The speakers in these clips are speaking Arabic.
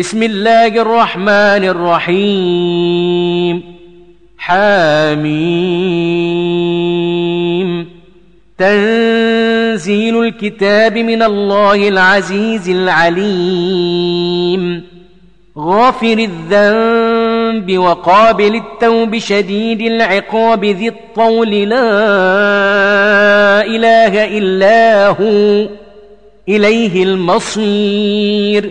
بسم الله الرحمن الرحيم. حاميم. تنزيل الكتاب من الله العزيز العليم. غافر الذنب وقابل التوب شديد العقاب ذي الطول لا إله إلا هو. إليه المصير.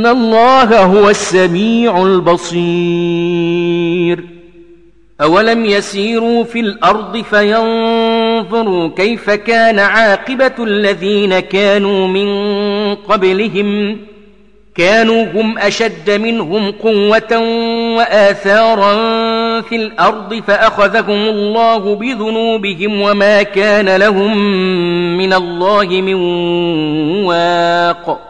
ان الله هو السميع البصير اولم يسيروا في الأرض فينظروا كيف كان عاقبه الذين كانوا من قبلهم كانوا هم اشد منهم قوه واثارا في الأرض فاخذهم الله بذنوبهم وما كان لهم من الله من واق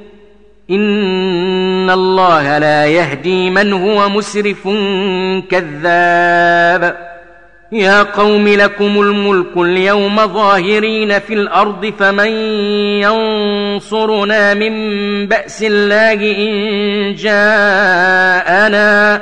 ان الله لا يهدي من هو مسرف كذاب يا قوم لكم الملك اليوم ظاهرين في الأرض فمن ينصرنا من باس الله ان جاءنا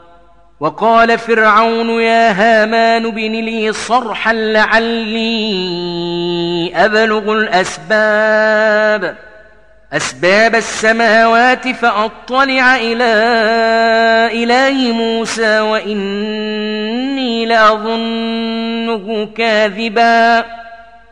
وقال فرعون يا هامان بن لي صرحا لعلي أبلغ الأسباب. أسباب السماوات فأطلع إلى إله موسى وإني لأظنه كاذباً.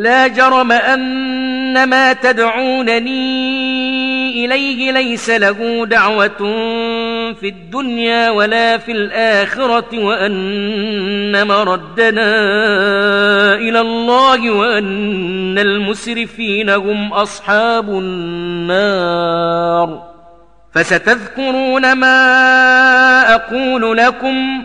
لا جرم أن ما تدعونني إليه ليس له دعوة في الدنيا ولا في الآخرة وأنما ردنا إلى الله وأن المسرفين هم أصحاب النار فستذكرون ما أقول لكم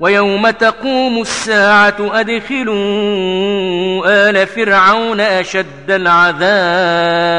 ويوم تقوم الساعة أدخلوا آل فرعون أشد العذاب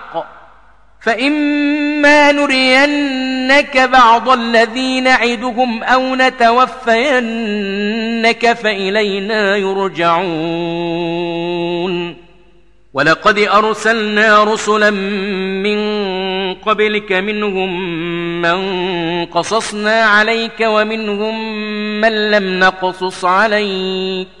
فإما نرينك بعض الذين عدهم أو نتوفينك فإلينا يرجعون ولقد أرسلنا رسلا من قبلك منهم من قصصنا عليك ومنهم من لم نقصص عليك